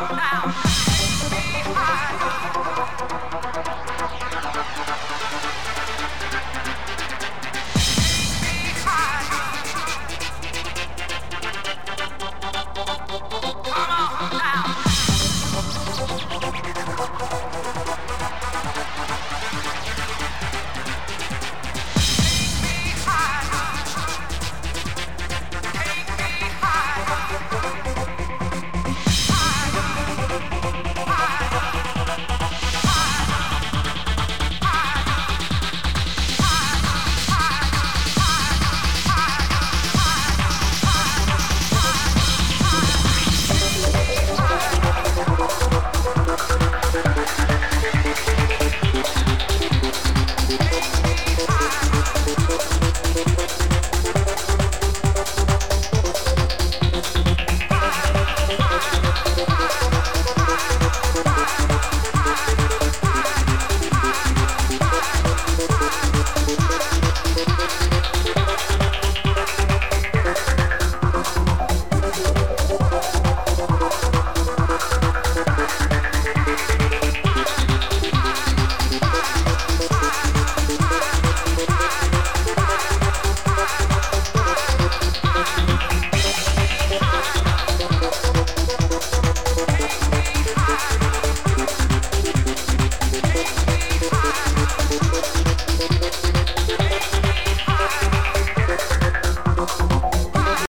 Música